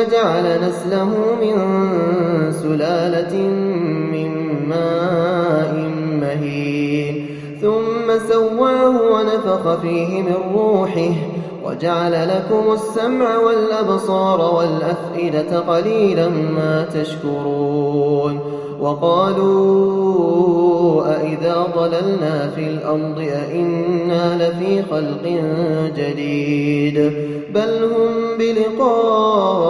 ثم جعل نسله من سلالة من ماء مهين. ثم سواه ونفخ فيه من روحه. وجعل لكم السمع والأبصار والأفئدة قليلا ما تشكرون. وقالوا أئذا ضللنا في الأرض أئنا لفي خلق جديد. بل هم بلقاء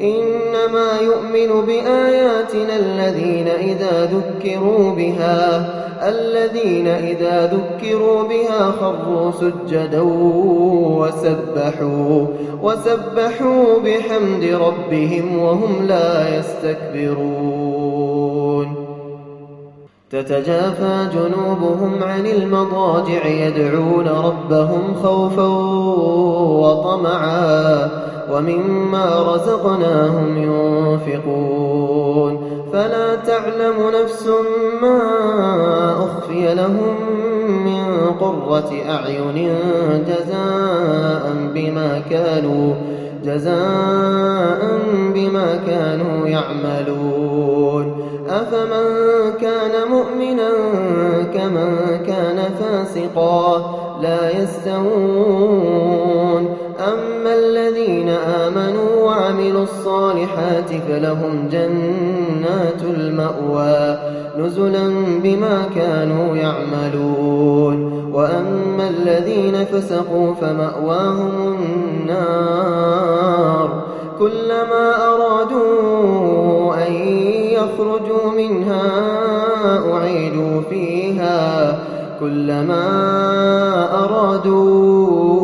إنما يؤمن بآياتنا الذين إذا ذكروا بها الذين إذا ذكروا بها خروا سجدا وسبحوا وسبحوا بحمد ربهم وهم لا يستكبرون. تتجافى جنوبهم عن المضاجع يدعون ربهم خوفا وطمعا. ومما رزقناهم ينفقون. فلا تعلم نفس ما أخفي لهم من قرة أعين جزاء بما كانوا جزاء بما كانوا يعملون. أفمن كان مؤمنا كمن كان فاسقا لا يستوون. آمنوا وعملوا الصالحات فلهم جنات المأوى نزلا بما كانوا يعملون. وأما الذين فسقوا فمأواهم النار. كلما أرادوا أن يخرجوا منها أعيدوا فيها. كلما أرادوا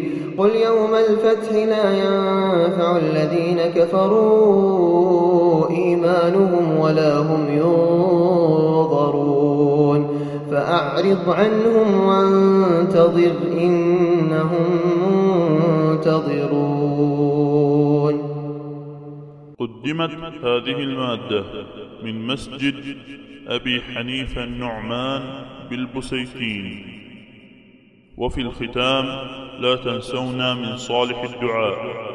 قل يوم الفتح لا ينفع الذين كفروا إيمانهم ولا هم ينظرون فأعرض عنهم وانتظر إنهم منتظرون. قدمت هذه المادة من مسجد أبي حنيفة النعمان بالبسيتين وفي الختام لا تنسونا من صالح الدعاء.